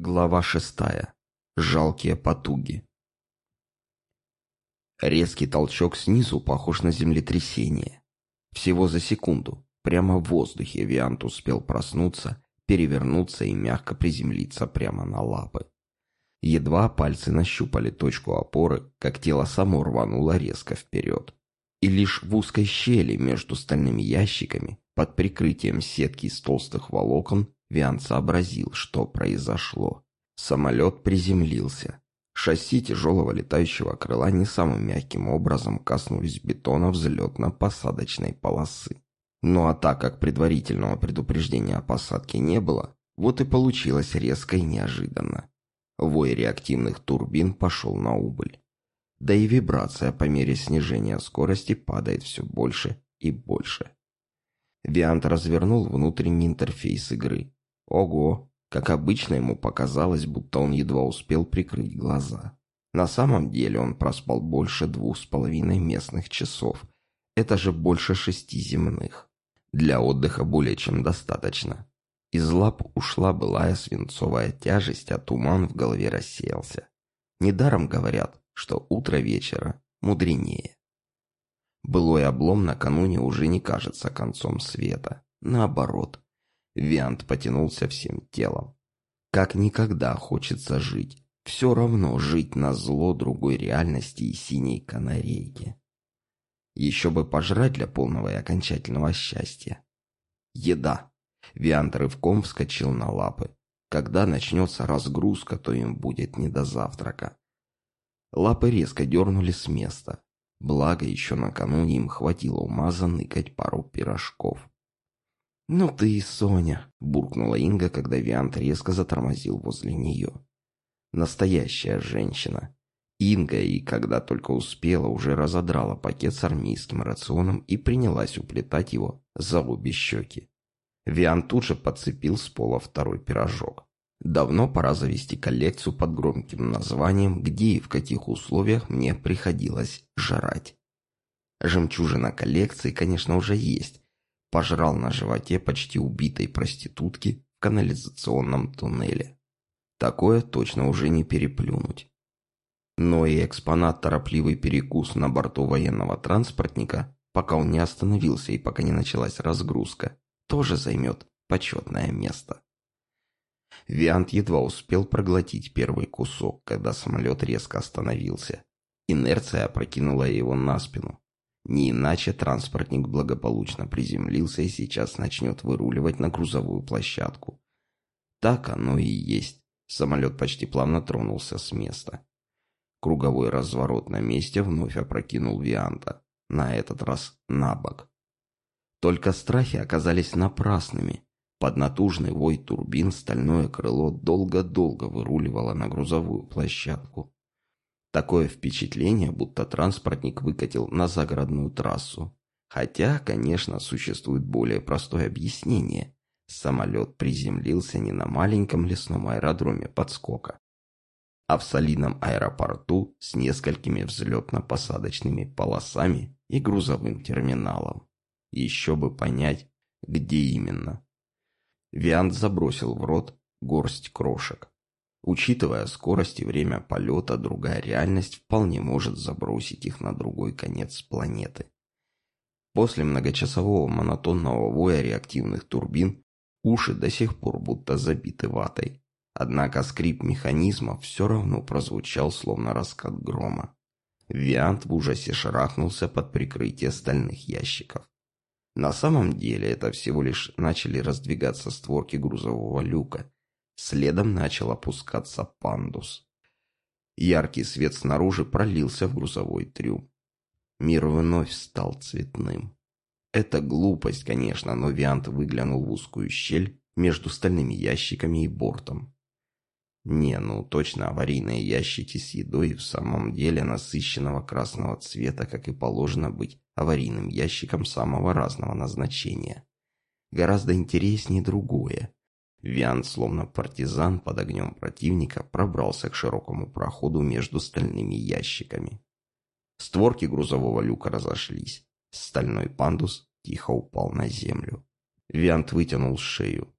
Глава шестая. Жалкие потуги. Резкий толчок снизу похож на землетрясение. Всего за секунду, прямо в воздухе, Виант успел проснуться, перевернуться и мягко приземлиться прямо на лапы. Едва пальцы нащупали точку опоры, как тело само рвануло резко вперед. И лишь в узкой щели между стальными ящиками, под прикрытием сетки из толстых волокон, Виан сообразил, что произошло. Самолет приземлился. Шасси тяжелого летающего крыла не самым мягким образом коснулись бетона взлетно-посадочной полосы. Ну а так как предварительного предупреждения о посадке не было, вот и получилось резко и неожиданно. Вой реактивных турбин пошел на убыль. Да и вибрация по мере снижения скорости падает все больше и больше. Виант развернул внутренний интерфейс игры. Ого, как обычно ему показалось, будто он едва успел прикрыть глаза. На самом деле он проспал больше двух с половиной местных часов. Это же больше шести земных. Для отдыха более чем достаточно. Из лап ушла былая свинцовая тяжесть, а туман в голове рассеялся. Недаром говорят, что утро вечера мудренее. Былой облом накануне уже не кажется концом света. Наоборот, Виант потянулся всем телом. Как никогда хочется жить. Все равно жить на зло другой реальности и синей канарейки. Еще бы пожрать для полного и окончательного счастья. Еда. Виант рывком вскочил на лапы. Когда начнется разгрузка, то им будет не до завтрака. Лапы резко дернули с места. Благо, еще накануне им хватило ума заныкать пару пирожков. «Ну ты и Соня», — буркнула Инга, когда Виант резко затормозил возле нее. Настоящая женщина. Инга, и когда только успела, уже разодрала пакет с армейским рационом и принялась уплетать его за обе щеки. Виан тут же подцепил с пола второй пирожок. Давно пора завести коллекцию под громким названием «Где и в каких условиях мне приходилось жрать». Жемчужина коллекции, конечно, уже есть, пожрал на животе почти убитой проститутки в канализационном туннеле. Такое точно уже не переплюнуть. Но и экспонат торопливый перекус на борту военного транспортника, пока он не остановился и пока не началась разгрузка, тоже займет почетное место. Виант едва успел проглотить первый кусок, когда самолет резко остановился. Инерция опрокинула его на спину. Не иначе транспортник благополучно приземлился и сейчас начнет выруливать на грузовую площадку. Так оно и есть. Самолет почти плавно тронулся с места. Круговой разворот на месте вновь опрокинул Вианта. На этот раз на бок. Только страхи оказались напрасными. Под натужный вой турбин стальное крыло долго-долго выруливало на грузовую площадку. Такое впечатление, будто транспортник выкатил на загородную трассу. Хотя, конечно, существует более простое объяснение. Самолет приземлился не на маленьком лесном аэродроме подскока, а в солидном аэропорту с несколькими взлетно-посадочными полосами и грузовым терминалом. Еще бы понять, где именно. Виант забросил в рот горсть крошек. Учитывая скорость и время полета, другая реальность вполне может забросить их на другой конец планеты. После многочасового монотонного воя реактивных турбин уши до сих пор будто забиты ватой. Однако скрип механизма все равно прозвучал, словно раскат грома. Виант в ужасе шарахнулся под прикрытие стальных ящиков. На самом деле это всего лишь начали раздвигаться створки грузового люка, Следом начал опускаться пандус. Яркий свет снаружи пролился в грузовой трюм. Мир вновь стал цветным. Это глупость, конечно, но Виант выглянул в узкую щель между стальными ящиками и бортом. Не, ну точно аварийные ящики с едой в самом деле насыщенного красного цвета, как и положено быть аварийным ящиком самого разного назначения. Гораздо интереснее другое. Виан, словно партизан под огнем противника, пробрался к широкому проходу между стальными ящиками. Створки грузового люка разошлись. Стальной пандус тихо упал на землю. Виант вытянул шею.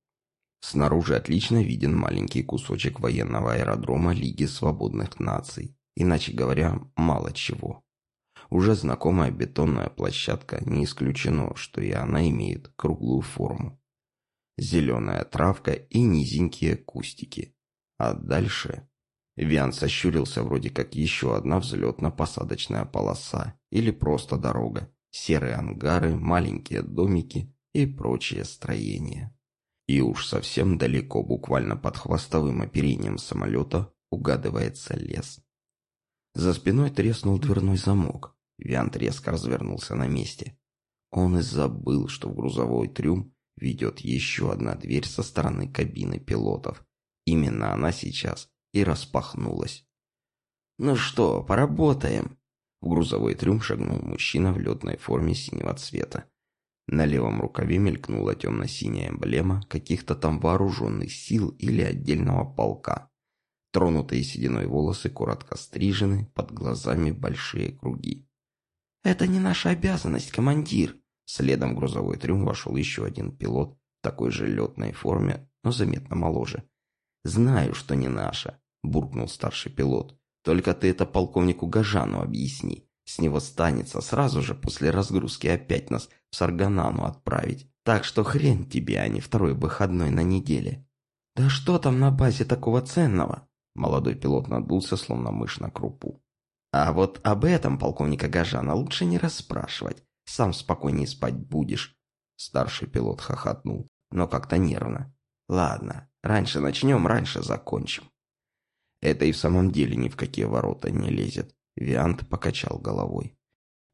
Снаружи отлично виден маленький кусочек военного аэродрома Лиги Свободных Наций. Иначе говоря, мало чего. Уже знакомая бетонная площадка, не исключено, что и она имеет круглую форму. Зеленая травка и низенькие кустики. А дальше... Виан сощурился вроде как еще одна взлетно-посадочная полоса или просто дорога, серые ангары, маленькие домики и прочие строения. И уж совсем далеко, буквально под хвостовым оперением самолета, угадывается лес. За спиной треснул дверной замок. Виант резко развернулся на месте. Он и забыл, что в грузовой трюм ведет еще одна дверь со стороны кабины пилотов. Именно она сейчас и распахнулась. «Ну что, поработаем?» В грузовой трюм шагнул мужчина в летной форме синего цвета. На левом рукаве мелькнула темно-синяя эмблема каких-то там вооруженных сил или отдельного полка. Тронутые сединой волосы коротко стрижены, под глазами большие круги. «Это не наша обязанность, командир!» Следом в грузовой трюм вошел еще один пилот в такой же летной форме, но заметно моложе. «Знаю, что не наша», — буркнул старший пилот. «Только ты это полковнику Гажану объясни. С него станется сразу же после разгрузки опять нас в Сарганану отправить. Так что хрен тебе, а не второй выходной на неделе». «Да что там на базе такого ценного?» Молодой пилот надулся, словно мышь на крупу. «А вот об этом полковника Гажана лучше не расспрашивать. Сам спокойнее спать будешь». Старший пилот хохотнул, но как-то нервно. «Ладно, раньше начнем, раньше закончим». Это и в самом деле ни в какие ворота не лезет. Виант покачал головой.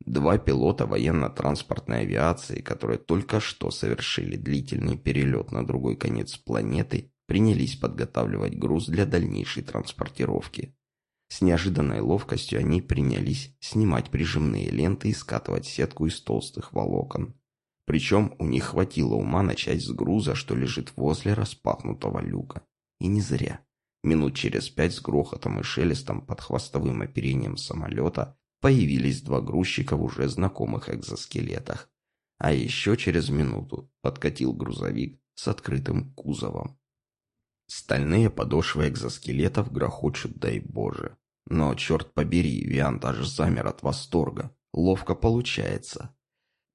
Два пилота военно-транспортной авиации, которые только что совершили длительный перелет на другой конец планеты, принялись подготавливать груз для дальнейшей транспортировки. С неожиданной ловкостью они принялись снимать прижимные ленты и скатывать сетку из толстых волокон. Причем у них хватило ума начать с груза, что лежит возле распахнутого люка. И не зря. Минут через пять с грохотом и шелестом под хвостовым оперением самолета появились два грузчика в уже знакомых экзоскелетах. А еще через минуту подкатил грузовик с открытым кузовом. Стальные подошвы экзоскелетов грохочут, дай боже. Но, черт побери, Виан даже замер от восторга. Ловко получается.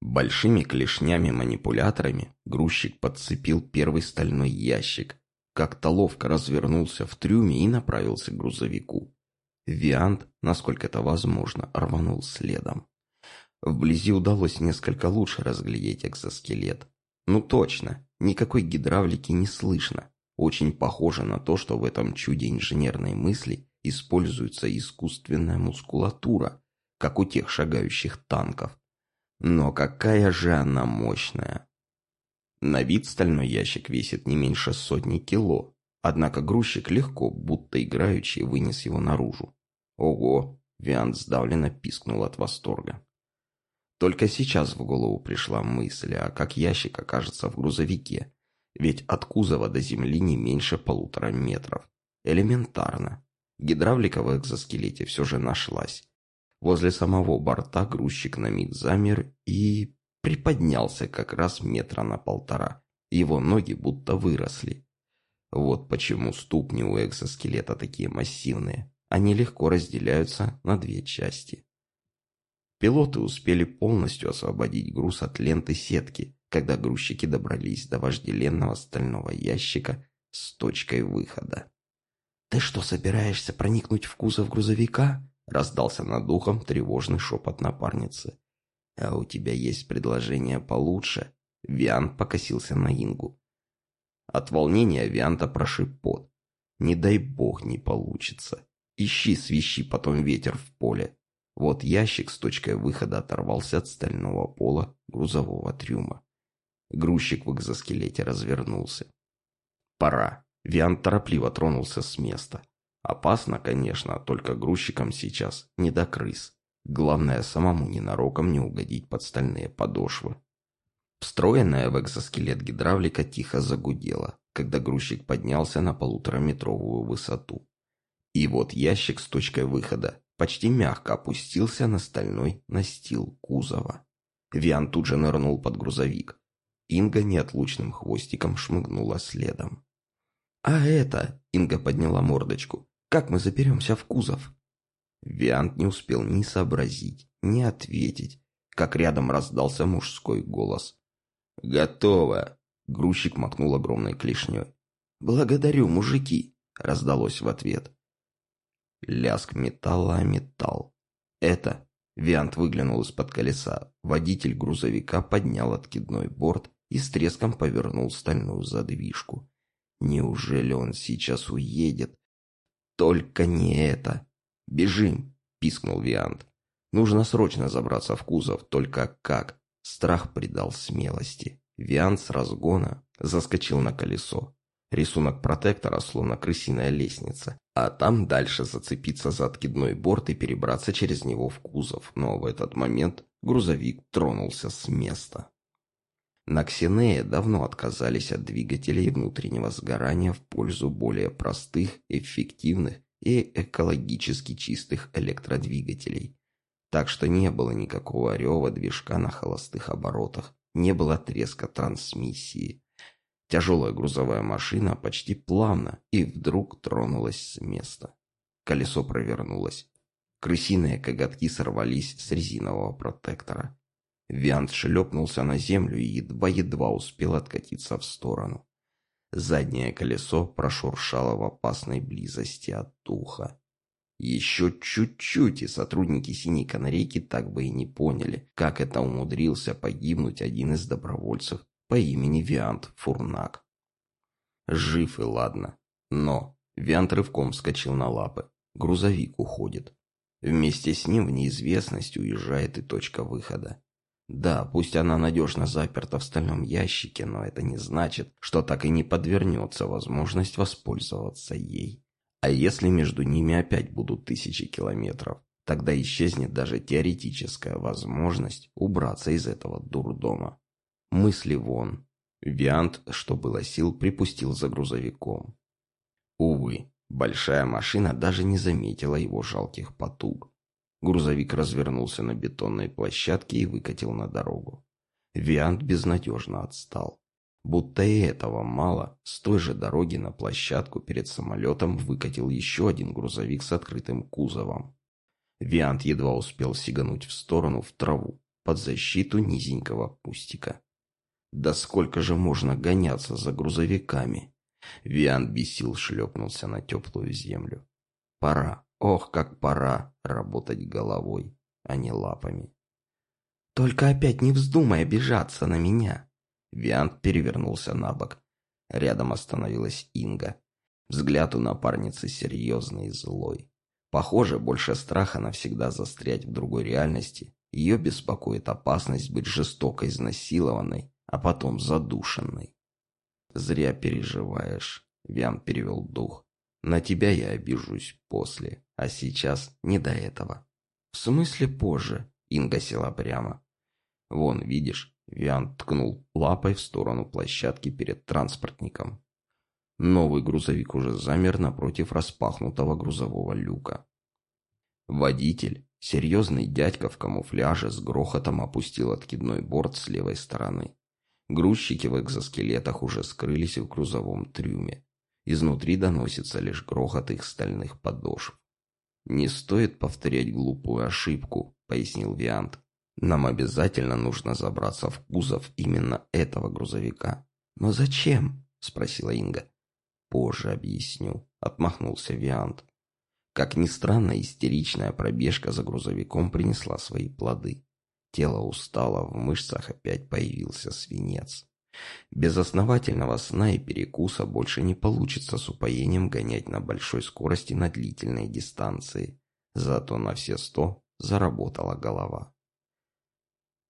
Большими клешнями-манипуляторами грузчик подцепил первый стальной ящик, как-то ловко развернулся в трюме и направился к грузовику. Виант, насколько это возможно, рванул следом. Вблизи удалось несколько лучше разглядеть экзоскелет. Ну точно, никакой гидравлики не слышно. Очень похоже на то, что в этом чуде инженерной мысли используется искусственная мускулатура, как у тех шагающих танков. Но какая же она мощная! На вид стальной ящик весит не меньше сотни кило, однако грузчик легко, будто играючи, вынес его наружу. Ого! Виант сдавленно пискнул от восторга. Только сейчас в голову пришла мысль, а как ящик окажется в грузовике, ведь от кузова до земли не меньше полутора метров. Элементарно. Гидравлика в экзоскелете все же нашлась. Возле самого борта грузчик на миг замер и приподнялся как раз метра на полтора. Его ноги будто выросли. Вот почему ступни у экзоскелета такие массивные. Они легко разделяются на две части. Пилоты успели полностью освободить груз от ленты сетки, когда грузчики добрались до вожделенного стального ящика с точкой выхода. «Ты что, собираешься проникнуть в кузов грузовика?» раздался над ухом тревожный шепот напарницы. «А у тебя есть предложение получше?» Виант покосился на Ингу. От волнения Вианта прошиб пот. «Не дай бог не получится. Ищи, свищи потом ветер в поле». Вот ящик с точкой выхода оторвался от стального пола грузового трюма. Грузчик в экзоскелете развернулся. «Пора». Виант торопливо тронулся с места. Опасно, конечно, только грузчикам сейчас не до крыс. Главное, самому ненароком не угодить под стальные подошвы. Встроенная в экзоскелет гидравлика тихо загудела, когда грузчик поднялся на полутораметровую высоту. И вот ящик с точкой выхода почти мягко опустился на стальной настил кузова. Виан тут же нырнул под грузовик. Инга неотлучным хвостиком шмыгнула следом. «А это...» — Инга подняла мордочку. «Как мы заберемся в кузов?» Виант не успел ни сообразить, ни ответить, как рядом раздался мужской голос. «Готово!» — грузчик макнул огромной клешней. «Благодарю, мужики!» — раздалось в ответ. Ляск металла о металл. «Это...» — Виант выглянул из-под колеса. Водитель грузовика поднял откидной борт и с треском повернул стальную задвижку. Неужели он сейчас уедет? Только не это. «Бежим!» — пискнул Виант. «Нужно срочно забраться в кузов, только как?» Страх придал смелости. Виант с разгона заскочил на колесо. Рисунок протектора словно крысиная лестница, а там дальше зацепиться за откидной борт и перебраться через него в кузов. Но в этот момент грузовик тронулся с места. На Ксенее давно отказались от двигателей внутреннего сгорания в пользу более простых, эффективных и экологически чистых электродвигателей. Так что не было никакого рева движка на холостых оборотах, не было треска трансмиссии. Тяжелая грузовая машина почти плавно и вдруг тронулась с места. Колесо провернулось. Крысиные коготки сорвались с резинового протектора. Виант шлепнулся на землю и едва-едва успел откатиться в сторону. Заднее колесо прошуршало в опасной близости от уха. Еще чуть-чуть, и сотрудники «Синей канарейки» так бы и не поняли, как это умудрился погибнуть один из добровольцев по имени Виант Фурнак. Жив и ладно. Но Виант рывком вскочил на лапы. Грузовик уходит. Вместе с ним в неизвестность уезжает и точка выхода. Да, пусть она надежно заперта в стальном ящике, но это не значит, что так и не подвернется возможность воспользоваться ей. А если между ними опять будут тысячи километров, тогда исчезнет даже теоретическая возможность убраться из этого дурдома. Мысли вон. Виант, что было сил, припустил за грузовиком. Увы, большая машина даже не заметила его жалких потуг. Грузовик развернулся на бетонной площадке и выкатил на дорогу. Виант безнадежно отстал. Будто и этого мало, с той же дороги на площадку перед самолетом выкатил еще один грузовик с открытым кузовом. Виант едва успел сигануть в сторону в траву, под защиту низенького кустика. Да сколько же можно гоняться за грузовиками? Виант бесил шлепнулся на теплую землю. Пора, ох, как пора работать головой, а не лапами. «Только опять не вздумай обижаться на меня!» Виант перевернулся на бок. Рядом остановилась Инга. Взгляд у напарницы серьезный и злой. Похоже, больше страха навсегда застрять в другой реальности. Ее беспокоит опасность быть жестоко изнасилованной, а потом задушенной. «Зря переживаешь», — Виан перевел дух. На тебя я обижусь после, а сейчас не до этого. В смысле позже? Инга села прямо. Вон, видишь, Виан ткнул лапой в сторону площадки перед транспортником. Новый грузовик уже замер напротив распахнутого грузового люка. Водитель, серьезный дядька в камуфляже, с грохотом опустил откидной борт с левой стороны. Грузчики в экзоскелетах уже скрылись в грузовом трюме. Изнутри доносится лишь грохот их стальных подошв. «Не стоит повторять глупую ошибку», — пояснил Виант. «Нам обязательно нужно забраться в кузов именно этого грузовика». «Но зачем?» — спросила Инга. «Позже объясню», — отмахнулся Виант. Как ни странно, истеричная пробежка за грузовиком принесла свои плоды. Тело устало, в мышцах опять появился свинец. Без основательного сна и перекуса больше не получится с упоением гонять на большой скорости на длительной дистанции. Зато на все сто заработала голова.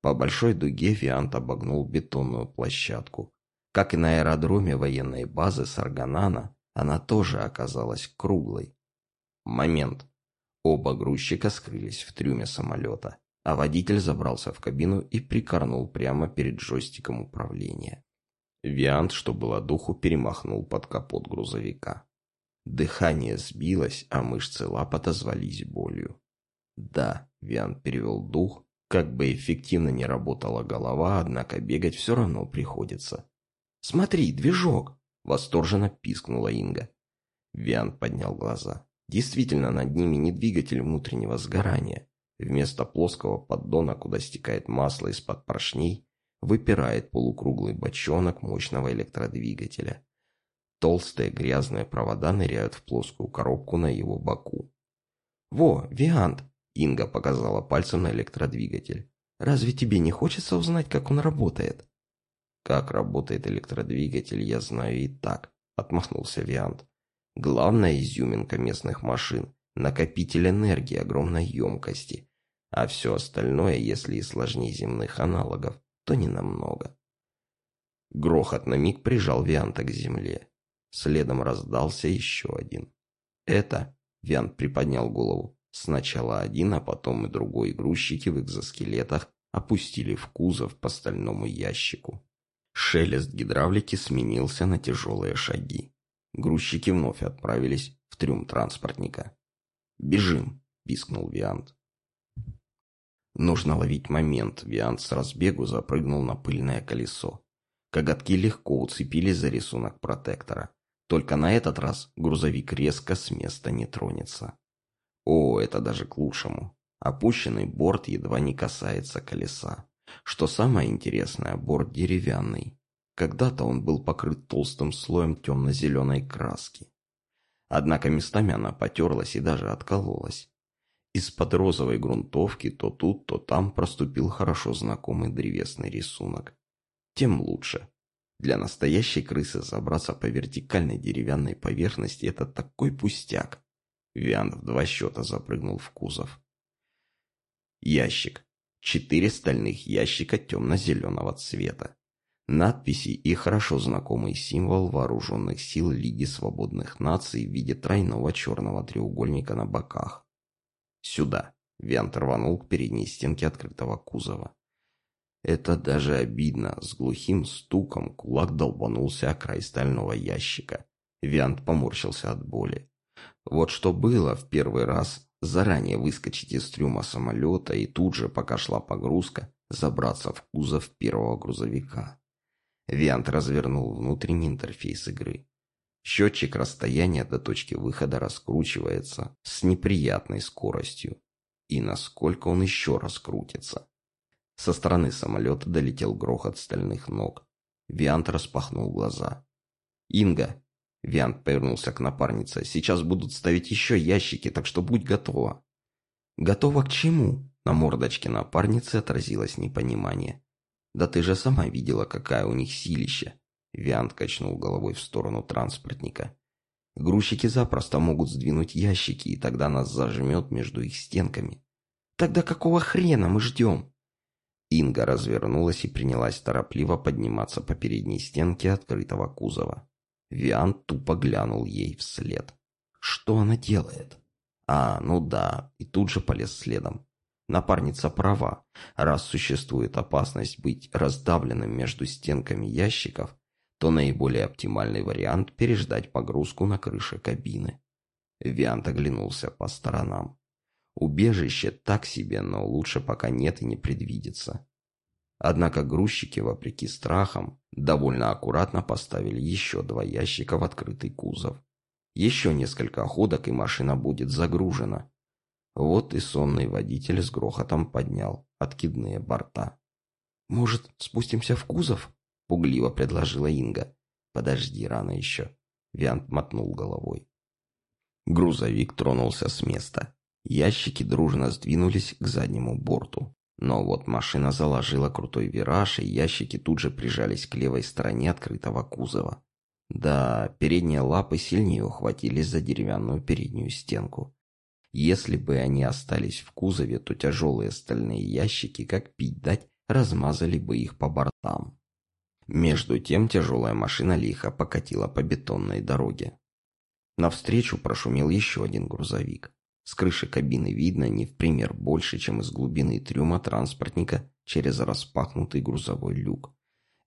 По большой дуге Виант обогнул бетонную площадку. Как и на аэродроме военной базы Сарганана, она тоже оказалась круглой. Момент. Оба грузчика скрылись в трюме самолета а водитель забрался в кабину и прикорнул прямо перед джойстиком управления. Виант, что было духу, перемахнул под капот грузовика. Дыхание сбилось, а мышцы лап отозвались болью. Да, Виант перевел дух, Как бы эффективно не работала голова, однако бегать все равно приходится. «Смотри, движок!» — восторженно пискнула Инга. Виант поднял глаза. Действительно, над ними не двигатель внутреннего сгорания. Вместо плоского поддона, куда стекает масло из-под поршней, выпирает полукруглый бочонок мощного электродвигателя. Толстые грязные провода ныряют в плоскую коробку на его боку. «Во, Виант!» — Инга показала пальцем на электродвигатель. «Разве тебе не хочется узнать, как он работает?» «Как работает электродвигатель, я знаю и так», — отмахнулся Виант. «Главная изюминка местных машин — накопитель энергии огромной емкости, а все остальное, если и сложнее земных аналогов, то не намного». Грохот на миг прижал Вианта к земле. Следом раздался еще один. «Это...» — Виант приподнял голову. Сначала один, а потом и другой грузчики в экзоскелетах опустили в кузов по стальному ящику. Шелест гидравлики сменился на тяжелые шаги. Грузчики вновь отправились в трюм транспортника. «Бежим!» — пискнул Виант. Нужно ловить момент. Виант с разбегу запрыгнул на пыльное колесо. Коготки легко уцепились за рисунок протектора. Только на этот раз грузовик резко с места не тронется. О, это даже к лучшему. Опущенный борт едва не касается колеса. Что самое интересное, борт деревянный. Когда-то он был покрыт толстым слоем темно-зеленой краски. Однако местами она потерлась и даже откололась. Из-под розовой грунтовки то тут, то там проступил хорошо знакомый древесный рисунок. Тем лучше. Для настоящей крысы забраться по вертикальной деревянной поверхности – это такой пустяк. Виан в два счета запрыгнул в кузов. Ящик. Четыре стальных ящика темно-зеленого цвета. Надписи и хорошо знакомый символ вооруженных сил Лиги Свободных Наций в виде тройного черного треугольника на боках. «Сюда!» – Виант рванул к передней стенке открытого кузова. Это даже обидно. С глухим стуком кулак долбанулся о край стального ящика. Виант поморщился от боли. Вот что было в первый раз заранее выскочить из трюма самолета и тут же, пока шла погрузка, забраться в кузов первого грузовика. Виант развернул внутренний интерфейс игры. Счетчик расстояния до точки выхода раскручивается с неприятной скоростью. И насколько он еще раскрутится. Со стороны самолета долетел грохот стальных ног. Виант распахнул глаза. «Инга!» Виант повернулся к напарнице. «Сейчас будут ставить еще ящики, так что будь готова». «Готова к чему?» На мордочке напарницы отразилось непонимание. «Да ты же сама видела, какая у них силища!» Виант качнул головой в сторону транспортника. «Грузчики запросто могут сдвинуть ящики, и тогда нас зажмет между их стенками». «Тогда какого хрена мы ждем?» Инга развернулась и принялась торопливо подниматься по передней стенке открытого кузова. Виан тупо глянул ей вслед. Что она делает? А, ну да, и тут же полез следом. Напарница права. Раз существует опасность быть раздавленным между стенками ящиков, то наиболее оптимальный вариант – переждать погрузку на крыше кабины. Виант оглянулся по сторонам. Убежище так себе, но лучше пока нет и не предвидится. Однако грузчики, вопреки страхам, довольно аккуратно поставили еще два ящика в открытый кузов. Еще несколько ходок, и машина будет загружена. Вот и сонный водитель с грохотом поднял откидные борта. «Может, спустимся в кузов?» — пугливо предложила Инга. «Подожди, рано еще». Виант мотнул головой. Грузовик тронулся с места. Ящики дружно сдвинулись к заднему борту. Но вот машина заложила крутой вираж, и ящики тут же прижались к левой стороне открытого кузова. Да, передние лапы сильнее ухватились за деревянную переднюю стенку. Если бы они остались в кузове, то тяжелые стальные ящики, как пить дать, размазали бы их по бортам. Между тем тяжелая машина лихо покатила по бетонной дороге. Навстречу прошумел еще один грузовик. С крыши кабины видно не в пример больше, чем из глубины трюма транспортника через распахнутый грузовой люк.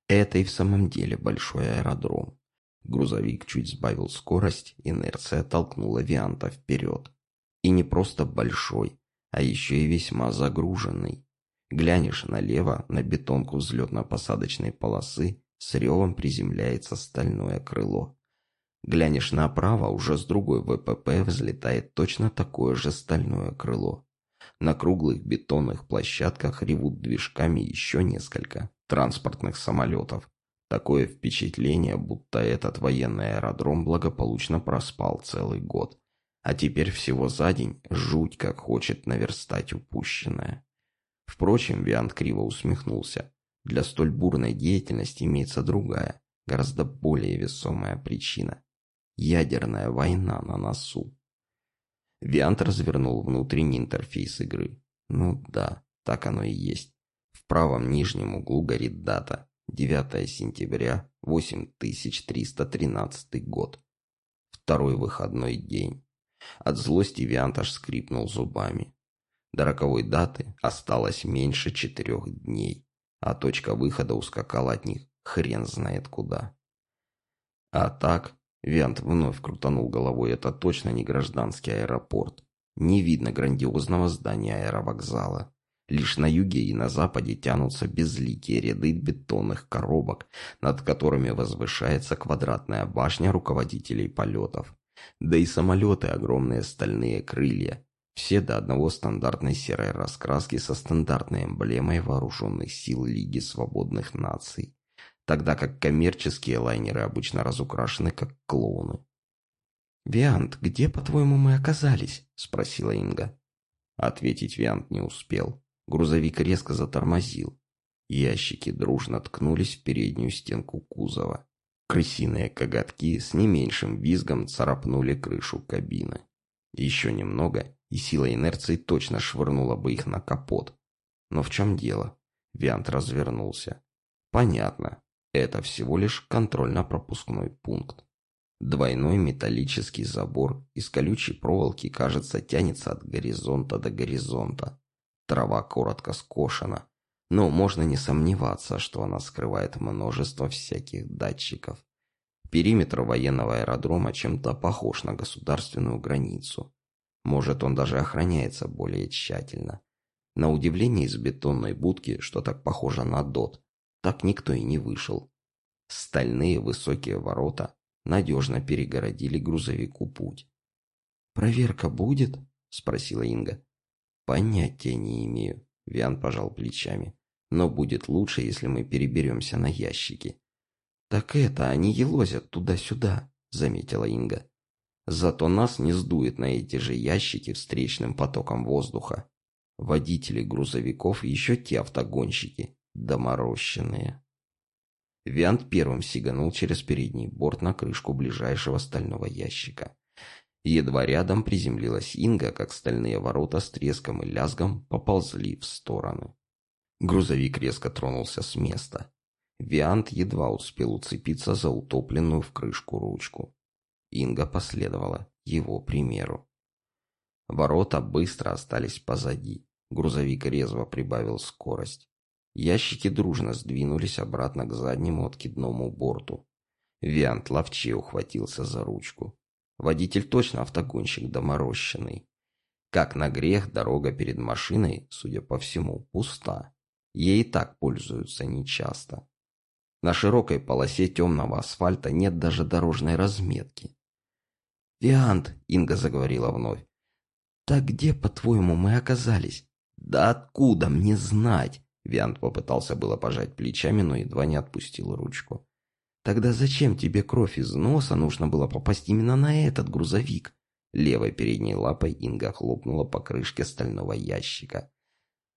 Это и в самом деле большой аэродром. Грузовик чуть сбавил скорость, инерция толкнула Вианта вперед. И не просто большой, а еще и весьма загруженный. Глянешь налево, на бетонку взлетно-посадочной полосы, с ревом приземляется стальное крыло. Глянешь направо, уже с другой ВПП взлетает точно такое же стальное крыло. На круглых бетонных площадках ревут движками еще несколько транспортных самолетов. Такое впечатление, будто этот военный аэродром благополучно проспал целый год. А теперь всего за день жуть как хочет наверстать упущенное. Впрочем, Виант криво усмехнулся. Для столь бурной деятельности имеется другая, гораздо более весомая причина. Ядерная война на носу. Виант развернул внутренний интерфейс игры. Ну да, так оно и есть. В правом нижнем углу горит дата. 9 сентября, 8313 год. Второй выходной день. От злости Виант аж скрипнул зубами. До роковой даты осталось меньше четырех дней, а точка выхода ускакала от них хрен знает куда. А так, Виант вновь крутанул головой, это точно не гражданский аэропорт. Не видно грандиозного здания аэровокзала. Лишь на юге и на западе тянутся безликие ряды бетонных коробок, над которыми возвышается квадратная башня руководителей полетов. Да и самолеты огромные стальные крылья, все до одного стандартной серой раскраски со стандартной эмблемой вооруженных сил Лиги Свободных Наций, тогда как коммерческие лайнеры обычно разукрашены как клоуны. «Виант, где, по-твоему, мы оказались?» – спросила Инга. Ответить Виант не успел. Грузовик резко затормозил. Ящики дружно ткнулись в переднюю стенку кузова. Крысиные коготки с не меньшим визгом царапнули крышу кабины. Еще немного, и сила инерции точно швырнула бы их на капот. Но в чем дело? Виант развернулся. Понятно. Это всего лишь контрольно-пропускной пункт. Двойной металлический забор из колючей проволоки, кажется, тянется от горизонта до горизонта. Трава коротко скошена, но можно не сомневаться, что она скрывает множество всяких датчиков. Периметр военного аэродрома чем-то похож на государственную границу. Может, он даже охраняется более тщательно. На удивление из бетонной будки, что так похоже на дот, так никто и не вышел. Стальные высокие ворота надежно перегородили грузовику путь. «Проверка будет?» — спросила Инга. «Понятия не имею», — Виан пожал плечами. «Но будет лучше, если мы переберемся на ящики». «Так это, они елозят туда-сюда», — заметила Инга. Зато нас не сдует на эти же ящики встречным потоком воздуха. Водители грузовиков еще те автогонщики, доморощенные. Виант первым сиганул через передний борт на крышку ближайшего стального ящика. Едва рядом приземлилась Инга, как стальные ворота с треском и лязгом поползли в стороны. Грузовик резко тронулся с места. Виант едва успел уцепиться за утопленную в крышку ручку. Инга последовала его примеру. Ворота быстро остались позади. Грузовик резво прибавил скорость. Ящики дружно сдвинулись обратно к заднему откидному борту. Виант ловче ухватился за ручку. Водитель точно автогонщик доморощенный. Как на грех, дорога перед машиной, судя по всему, пуста. Ей и так пользуются нечасто. На широкой полосе темного асфальта нет даже дорожной разметки. «Виант», — Инга заговорила вновь, — «так где, по-твоему, мы оказались?» «Да откуда мне знать?» Виант попытался было пожать плечами, но едва не отпустил ручку. «Тогда зачем тебе кровь из носа нужно было попасть именно на этот грузовик?» Левой передней лапой Инга хлопнула по крышке стального ящика.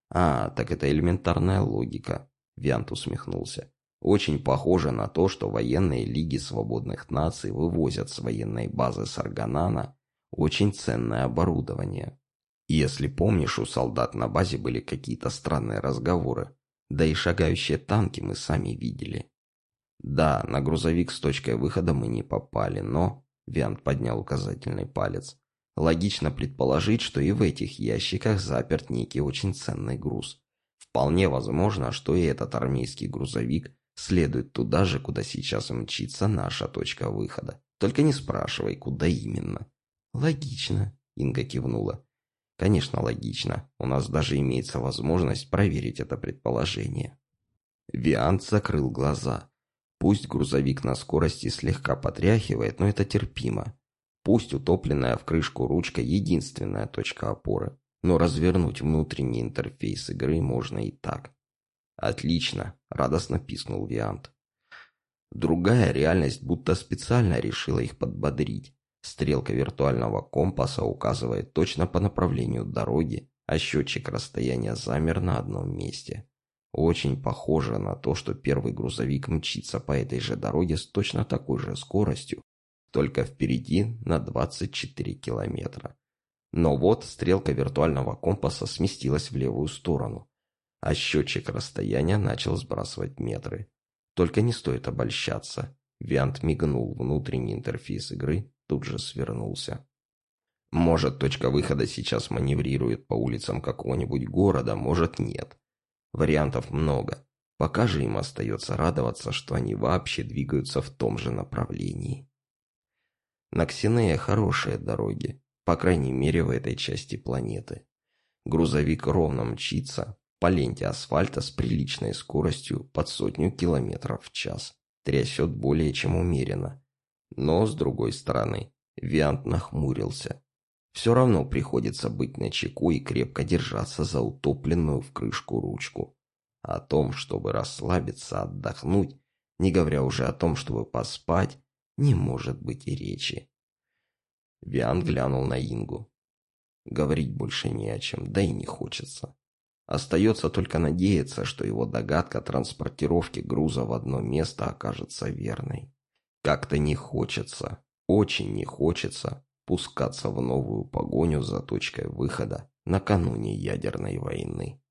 «А, так это элементарная логика», — Виант усмехнулся. Очень похоже на то, что военные лиги свободных наций вывозят с военной базы Сарганана очень ценное оборудование. Если помнишь, у солдат на базе были какие-то странные разговоры, да и шагающие танки мы сами видели. Да, на грузовик с точкой выхода мы не попали, но... Виант поднял указательный палец. Логично предположить, что и в этих ящиках заперт некий очень ценный груз. Вполне возможно, что и этот армейский грузовик следует туда же, куда сейчас мчится наша точка выхода. Только не спрашивай, куда именно. Логично, Инга кивнула. Конечно, логично. У нас даже имеется возможность проверить это предположение. Виант закрыл глаза. Пусть грузовик на скорости слегка потряхивает, но это терпимо. Пусть утопленная в крышку ручка единственная точка опоры, но развернуть внутренний интерфейс игры можно и так. «Отлично!» — радостно пискнул Виант. Другая реальность будто специально решила их подбодрить. Стрелка виртуального компаса указывает точно по направлению дороги, а счетчик расстояния замер на одном месте. Очень похоже на то, что первый грузовик мчится по этой же дороге с точно такой же скоростью, только впереди на 24 километра. Но вот стрелка виртуального компаса сместилась в левую сторону, а счетчик расстояния начал сбрасывать метры. Только не стоит обольщаться. Виант мигнул внутренний интерфейс игры, тут же свернулся. Может, точка выхода сейчас маневрирует по улицам какого-нибудь города, может, нет. Вариантов много. Пока же им остается радоваться, что они вообще двигаются в том же направлении. На Ксинея хорошие дороги, по крайней мере в этой части планеты. Грузовик ровно мчится, по ленте асфальта с приличной скоростью под сотню километров в час. Трясет более чем умеренно. Но, с другой стороны, Виант нахмурился. Все равно приходится быть начеку и крепко держаться за утопленную в крышку ручку. О том, чтобы расслабиться, отдохнуть, не говоря уже о том, чтобы поспать, не может быть и речи. Виан глянул на Ингу. Говорить больше не о чем, да и не хочется. Остается только надеяться, что его догадка транспортировки груза в одно место окажется верной. Как-то не хочется, очень не хочется пускаться в новую погоню за точкой выхода накануне ядерной войны.